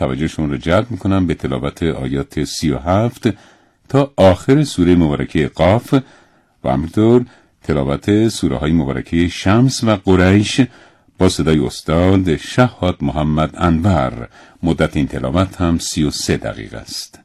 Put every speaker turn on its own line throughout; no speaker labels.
توجهشون رو جلب می‌کنم به تلاوت آیات سی و هفت تا آخر سوره مبارکه قاف و همینطور تلاوت سوره های مبارکه شمس و قریش با صدای استاد شحات محمد انور. مدت این تلاوت هم سی و سه دقیقه است.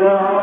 God.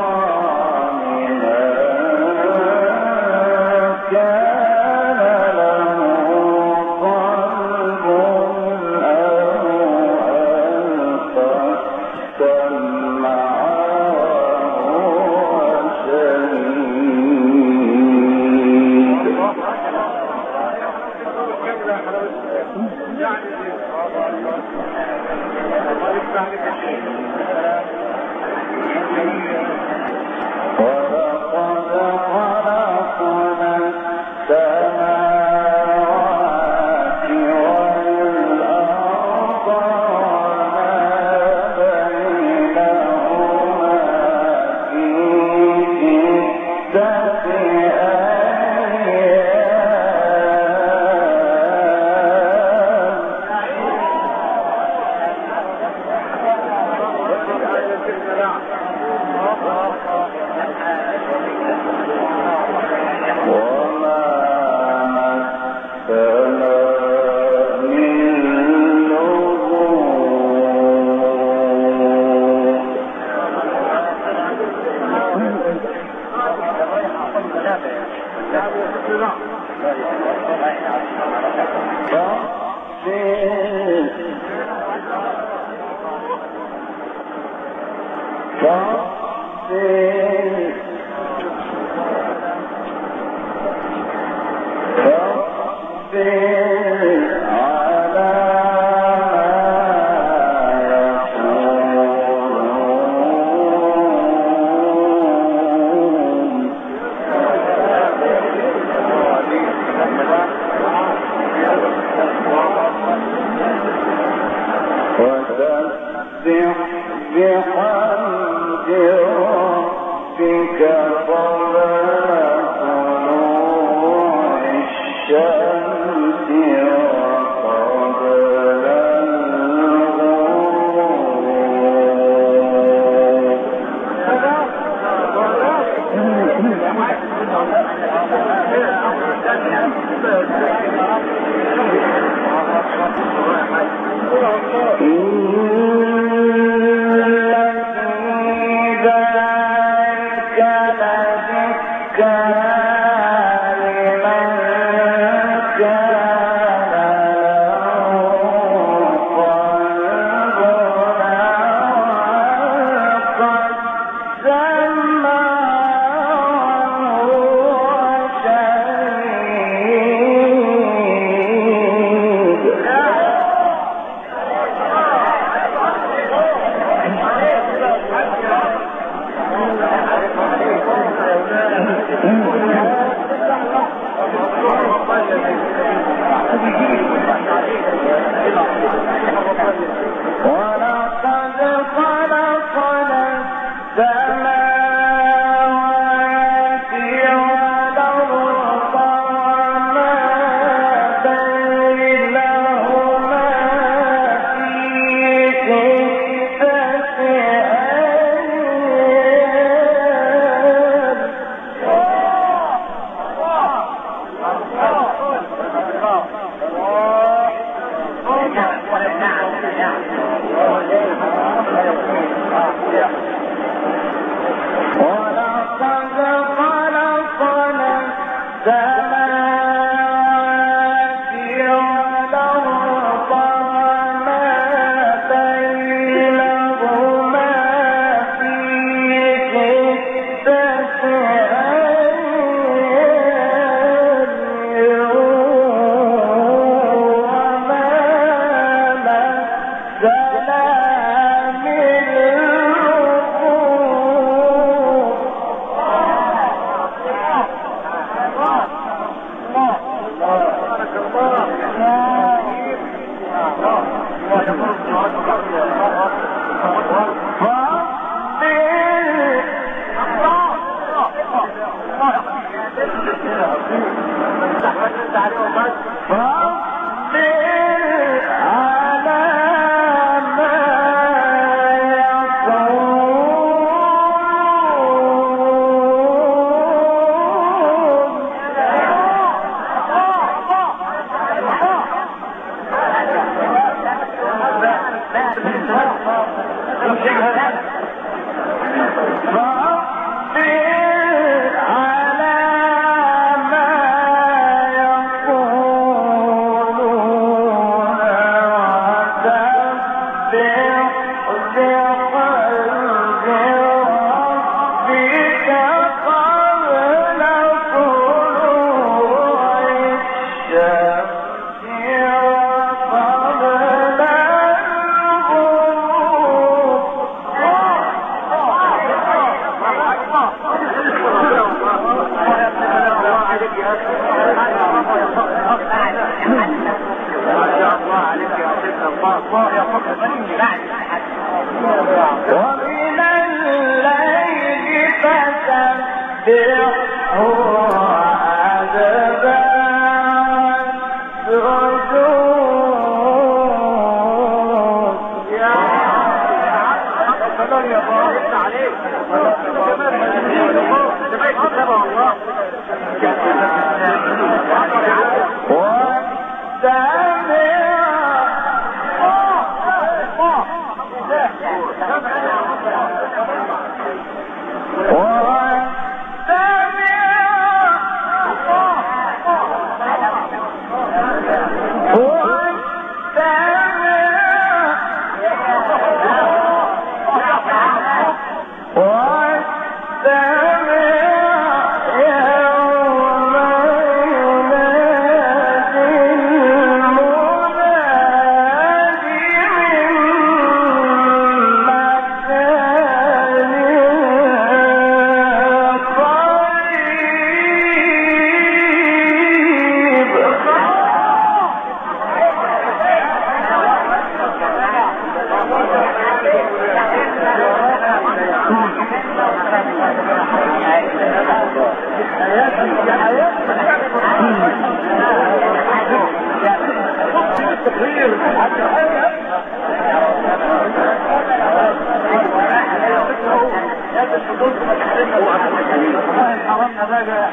استنى بقى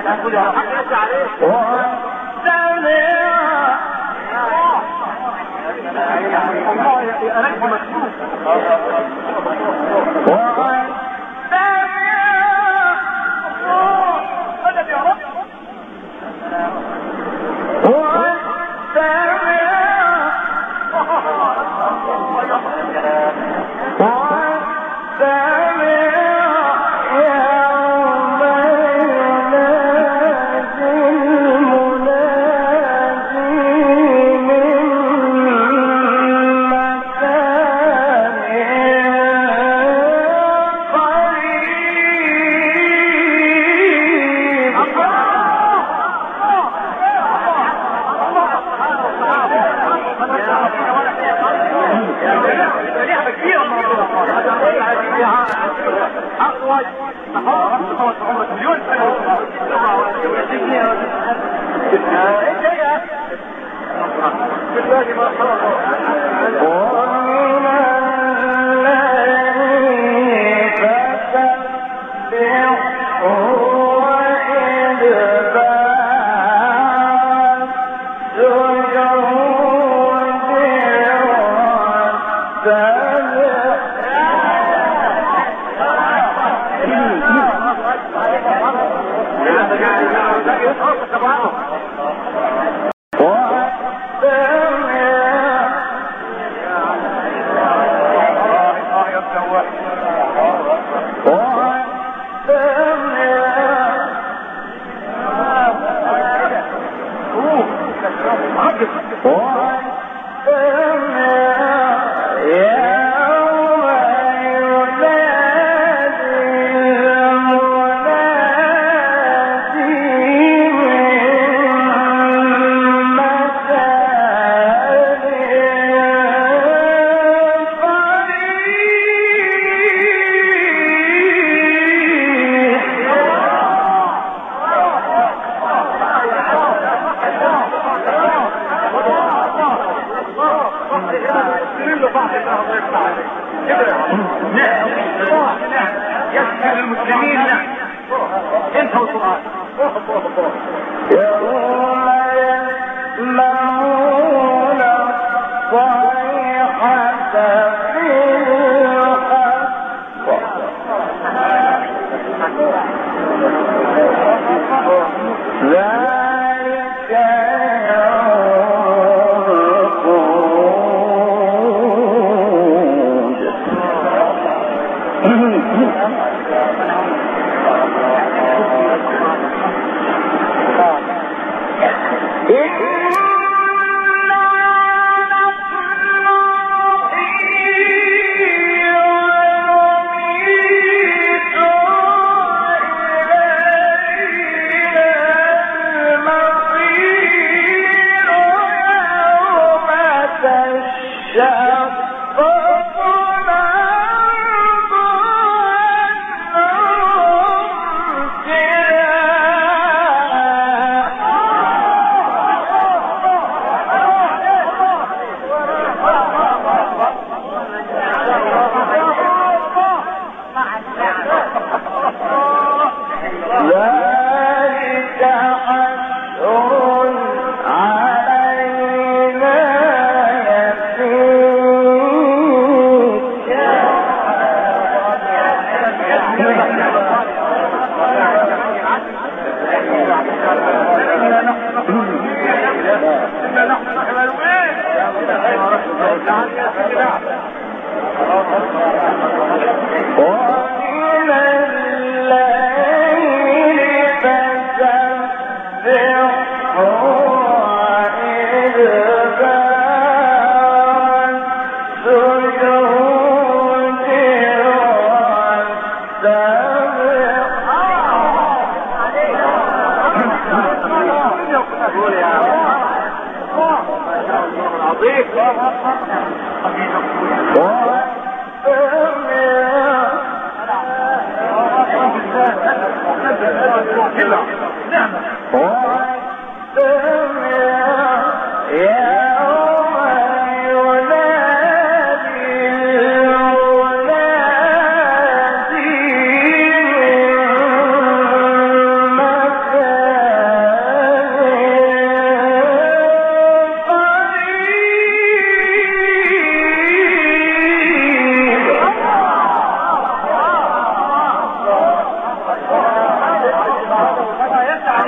إيه، بالله ما حرم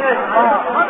فَقُلَ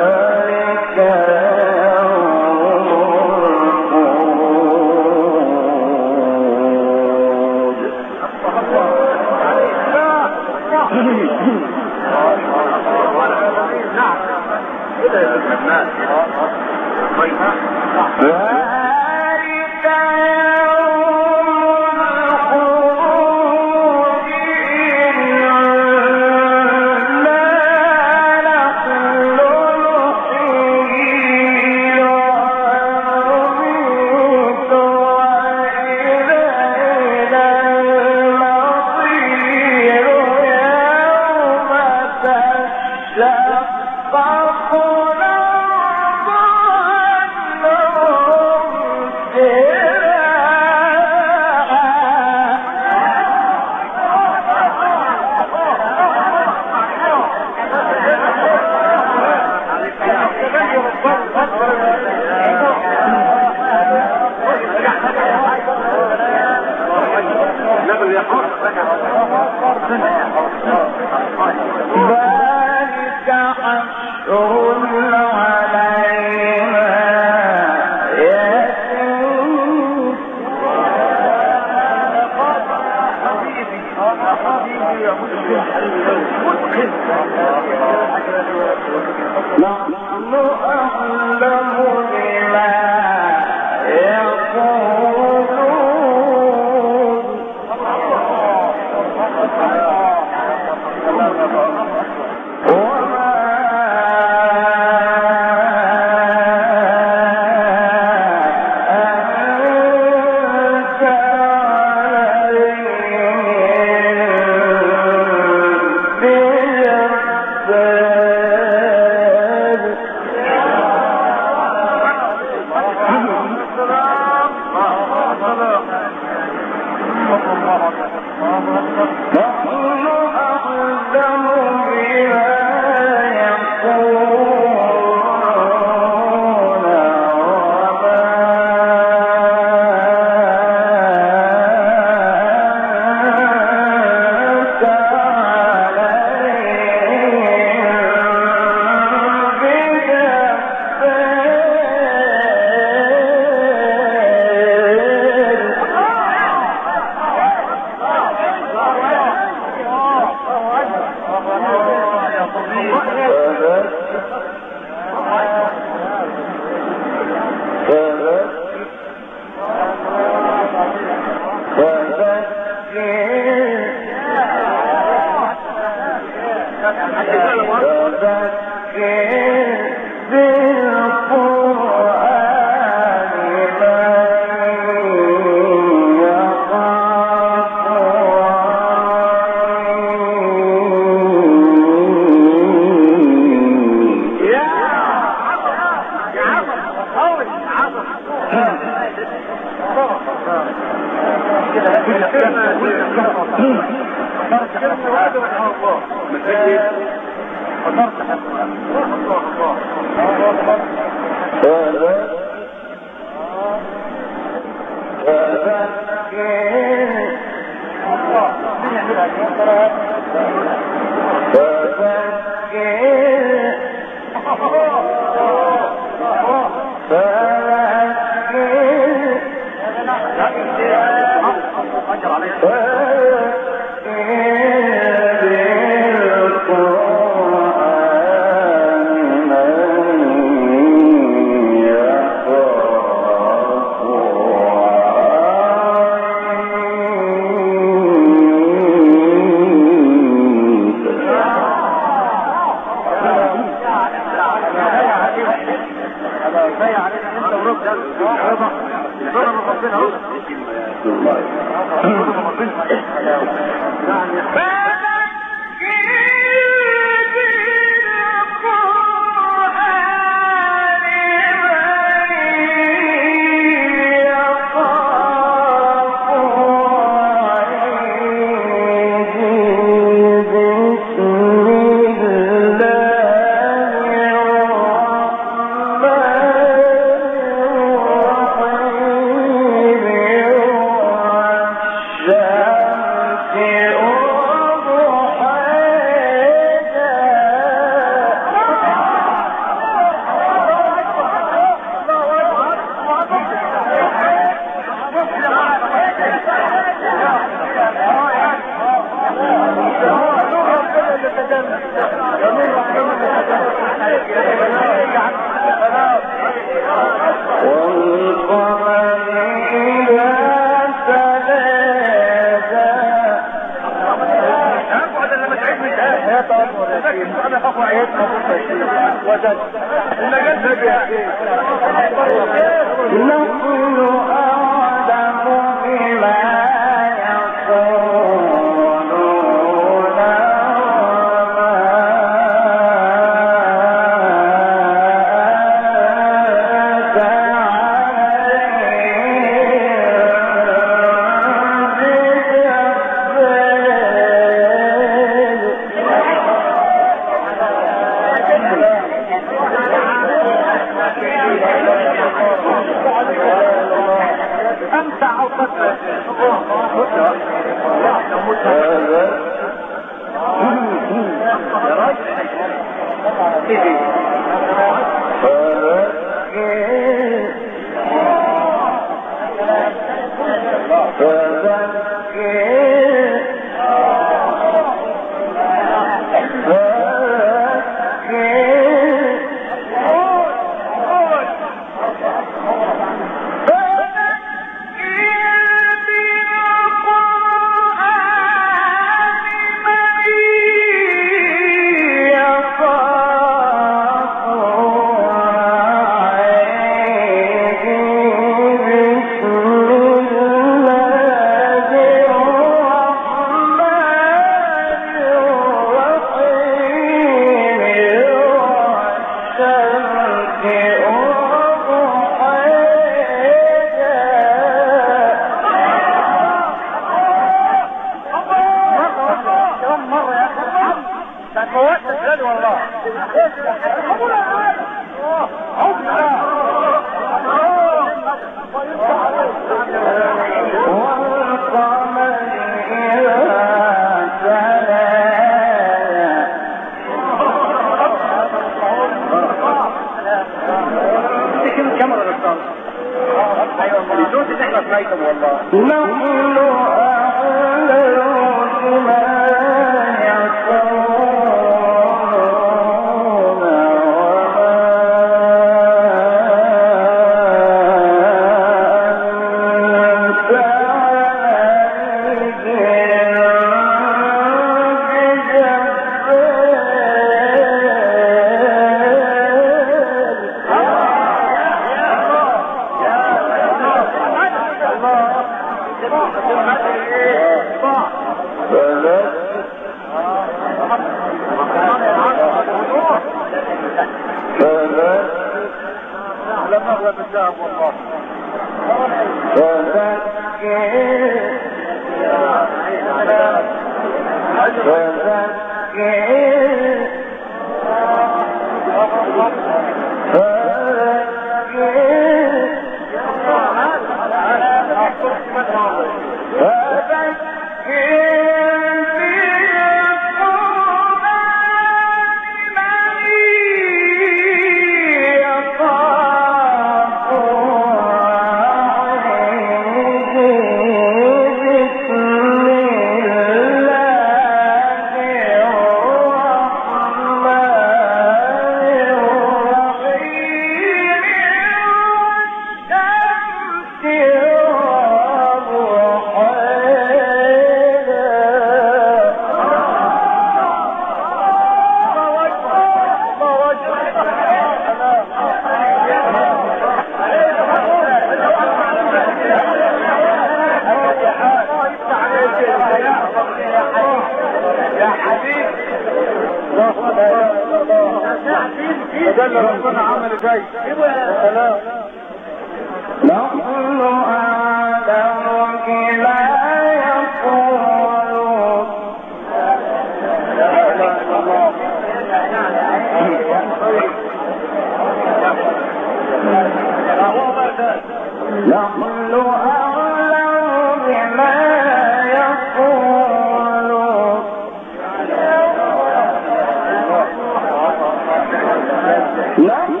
Not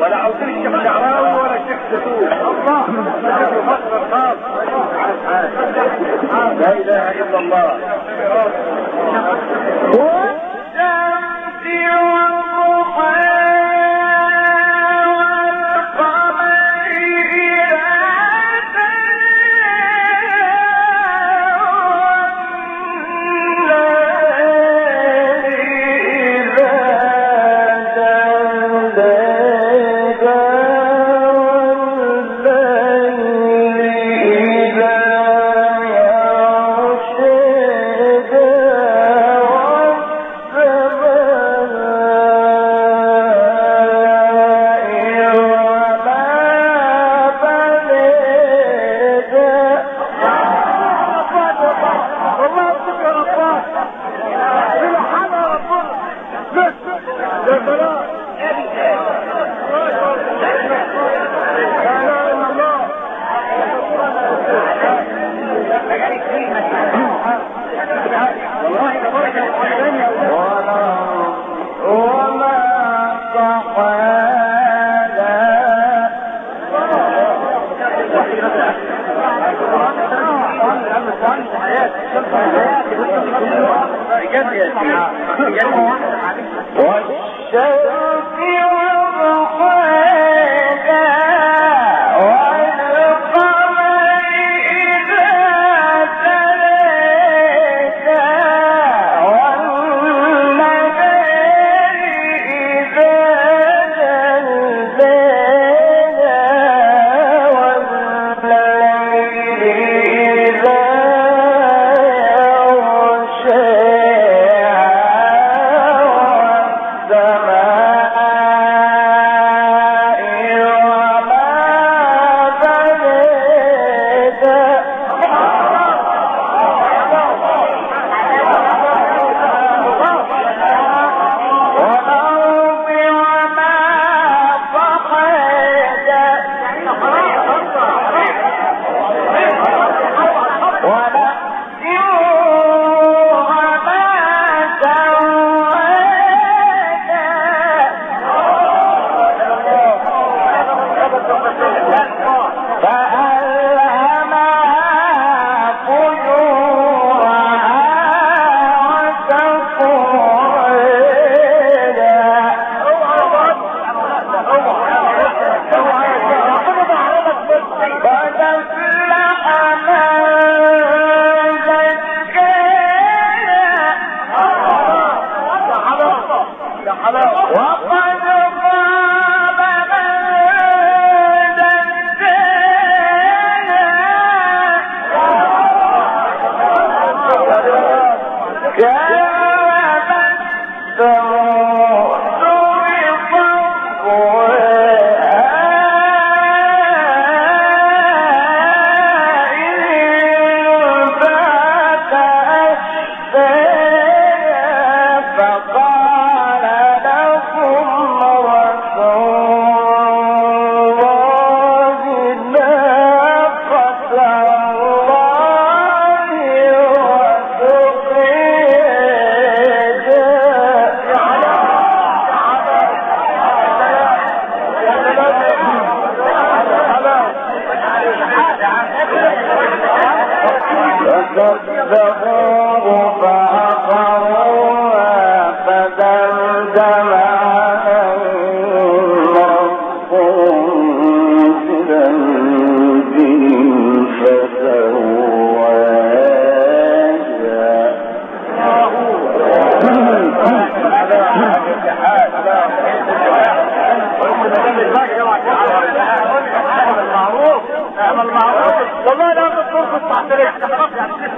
ولا عاوزين الشيخ شعراوي ولا الشيخ زيتون. الله لا إله إلا الله.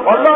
والله